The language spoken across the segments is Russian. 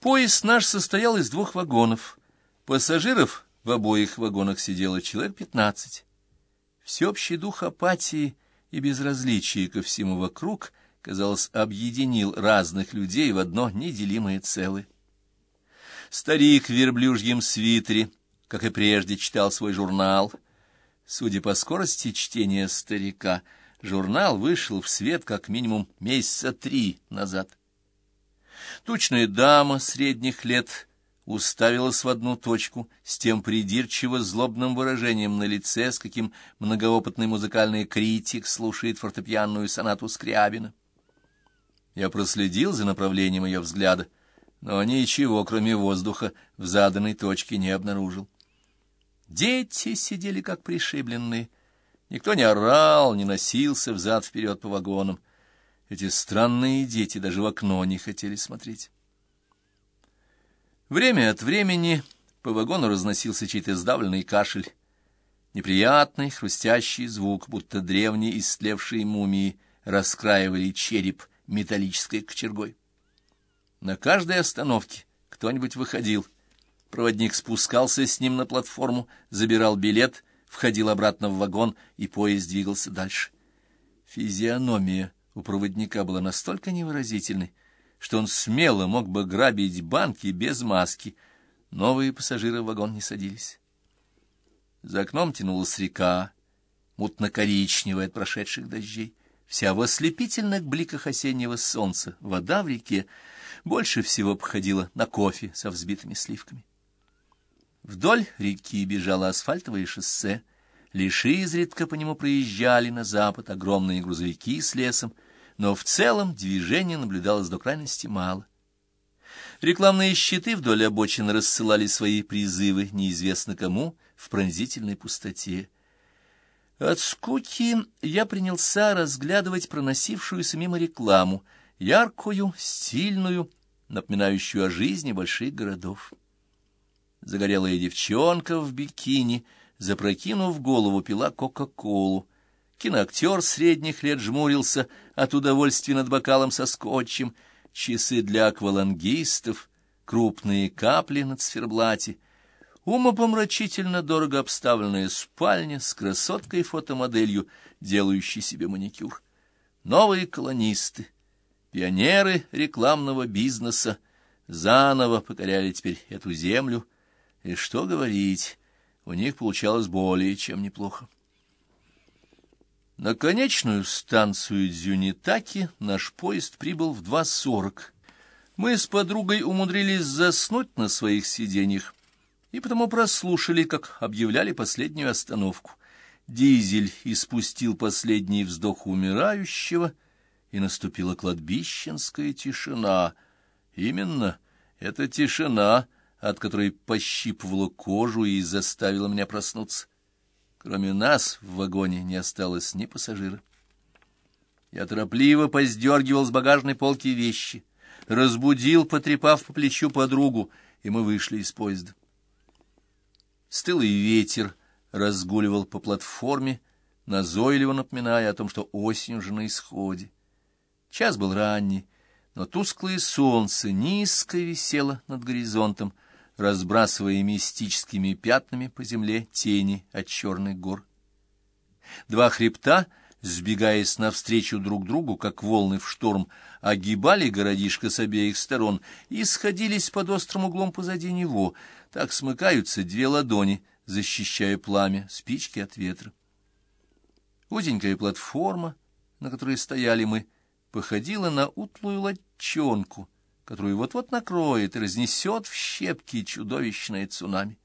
Поезд наш состоял из двух вагонов. Пассажиров в обоих вагонах сидело человек пятнадцать. Всеобщий дух апатии и безразличия ко всему вокруг, казалось, объединил разных людей в одно неделимое целое. Старик в верблюжьем свитере, как и прежде, читал свой журнал. Судя по скорости чтения старика, журнал вышел в свет как минимум месяца три назад. Тучная дама средних лет уставилась в одну точку с тем придирчиво злобным выражением на лице, с каким многоопытный музыкальный критик слушает фортепианную сонату Скрябина. Я проследил за направлением ее взгляда, но ничего, кроме воздуха, в заданной точке не обнаружил. Дети сидели как пришибленные. Никто не орал, не носился взад-вперед по вагонам. Эти странные дети даже в окно не хотели смотреть. Время от времени по вагону разносился чей-то сдавленный кашель. Неприятный хрустящий звук, будто древние истлевшие мумии раскраивали череп металлической кочергой. На каждой остановке кто-нибудь выходил. Проводник спускался с ним на платформу, забирал билет, входил обратно в вагон, и поезд двигался дальше. Физиономия у проводника была настолько невыразительной, что он смело мог бы грабить банки без маски. Новые пассажиры в вагон не садились. За окном тянулась река, мутно-коричневая от прошедших дождей. Вся в ослепительных бликах осеннего солнца, вода в реке больше всего походила на кофе со взбитыми сливками. Вдоль реки бежало асфальтовое шоссе, лишь изредка по нему проезжали на запад огромные грузовики с лесом, но в целом движения наблюдалось до крайности мало. Рекламные щиты вдоль обочин рассылали свои призывы неизвестно кому в пронзительной пустоте. От скуки я принялся разглядывать проносившуюся мимо рекламу, яркую, стильную, напоминающую о жизни больших городов. Загорелая девчонка в бикини, запрокинув голову, пила Кока-Колу. Киноактер средних лет жмурился от удовольствия над бокалом со скотчем, часы для аквалангистов, крупные капли над циферблате, умопомрачительно дорого обставленная спальня с красоткой-фотомоделью, делающей себе маникюр. Новые колонисты, пионеры рекламного бизнеса, заново покоряли теперь эту землю, и что говорить, у них получалось более чем неплохо. На конечную станцию Дзюнитаки наш поезд прибыл в 2.40. Мы с подругой умудрились заснуть на своих сиденьях, и потому прослушали, как объявляли последнюю остановку. Дизель испустил последний вздох умирающего, и наступила кладбищенская тишина. Именно эта тишина, от которой пощипывала кожу и заставила меня проснуться. Кроме нас в вагоне не осталось ни пассажира. Я торопливо поздергивал с багажной полки вещи, разбудил, потрепав по плечу подругу, и мы вышли из поезда. Стылый ветер разгуливал по платформе, назойливо напоминая о том, что осень уже на исходе. Час был ранний, но тусклое солнце низко висело над горизонтом, разбрасывая мистическими пятнами по земле тени от черных гор. Два хребта, сбегаясь навстречу друг другу, как волны в шторм, огибали городишко с обеих сторон и сходились под острым углом позади него. Так смыкаются две ладони, защищая пламя, спички от ветра. Узенькая платформа, на которой стояли мы, походила на утлую лодчонку — которую вот-вот накроет и разнесет в щепки чудовищное цунами.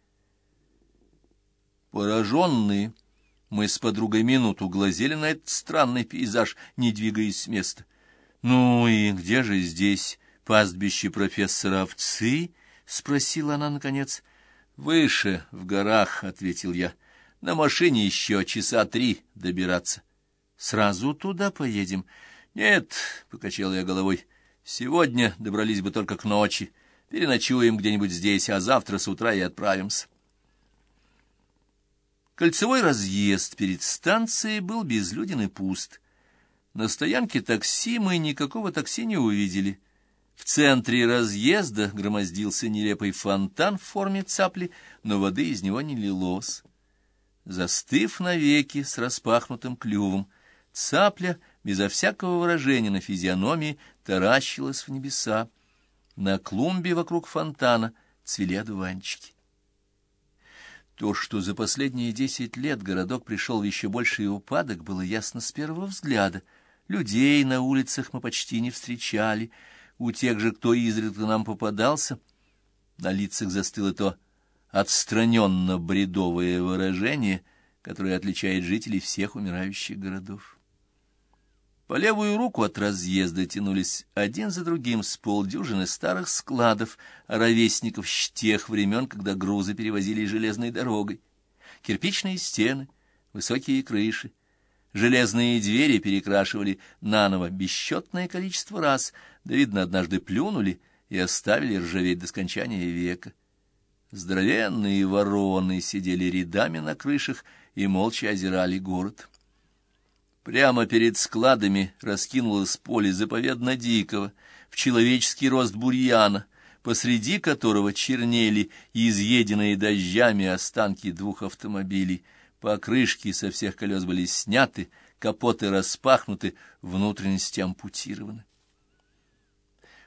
Пораженные, мы с подругой минуту глазели на этот странный пейзаж, не двигаясь с места. «Ну и где же здесь пастбище профессора овцы?» — спросила она наконец. «Выше, в горах», — ответил я. «На машине еще часа три добираться». «Сразу туда поедем?» «Нет», — покачал я головой, — Сегодня добрались бы только к ночи. Переночуем где-нибудь здесь, а завтра с утра и отправимся. Кольцевой разъезд перед станцией был безлюден и пуст. На стоянке такси мы никакого такси не увидели. В центре разъезда громоздился нелепый фонтан в форме цапли, но воды из него не лилось. Застыв навеки с распахнутым клювом, цапля, безо всякого выражения на физиономии, таращилась в небеса. На клумбе вокруг фонтана цвели одуванчики. То, что за последние десять лет городок пришел в еще больший упадок, было ясно с первого взгляда. Людей на улицах мы почти не встречали. У тех же, кто изредка нам попадался, на лицах застыло то отстраненно-бредовое выражение, которое отличает жителей всех умирающих городов. По левую руку от разъезда тянулись один за другим с полдюжины старых складов, ровесников тех времен, когда грузы перевозили железной дорогой. Кирпичные стены, высокие крыши, железные двери перекрашивали наново бесчетное количество раз, да, видно, однажды плюнули и оставили ржаветь до скончания века. Здоровенные вороны сидели рядами на крышах и молча озирали город. Прямо перед складами раскинулось поле заповедно дикого, в человеческий рост бурьяна, посреди которого чернели изъеденные дождями останки двух автомобилей. Покрышки со всех колес были сняты, капоты распахнуты, внутренности ампутированы.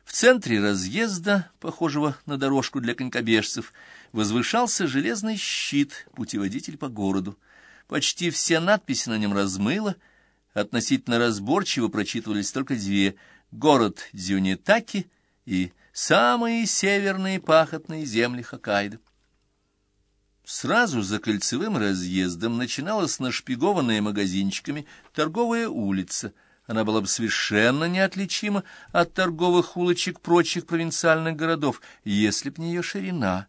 В центре разъезда, похожего на дорожку для конькобежцев, возвышался железный щит, путеводитель по городу. Почти все надписи на нем размыло, относительно разборчиво прочитывались только две — город Дзюнитаки и самые северные пахотные земли Хоккайдо. Сразу за кольцевым разъездом начиналась нашпигованная магазинчиками торговая улица. Она была бы совершенно неотличима от торговых улочек прочих провинциальных городов, если б не ее ширина.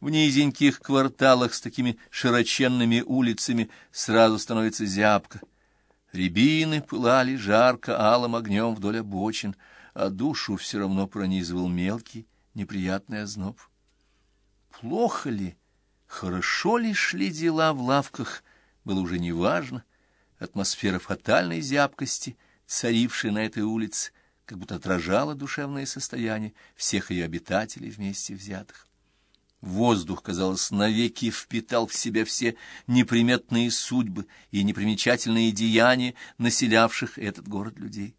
В низеньких кварталах с такими широченными улицами сразу становится зябко. Рябины пылали жарко алым огнем вдоль обочин, а душу все равно пронизывал мелкий, неприятный озноб. Плохо ли, хорошо ли шли дела в лавках, было уже неважно. Атмосфера фатальной зябкости, царившая на этой улице, как будто отражала душевное состояние всех ее обитателей вместе взятых. Воздух, казалось, навеки впитал в себя все неприметные судьбы и непримечательные деяния населявших этот город людей.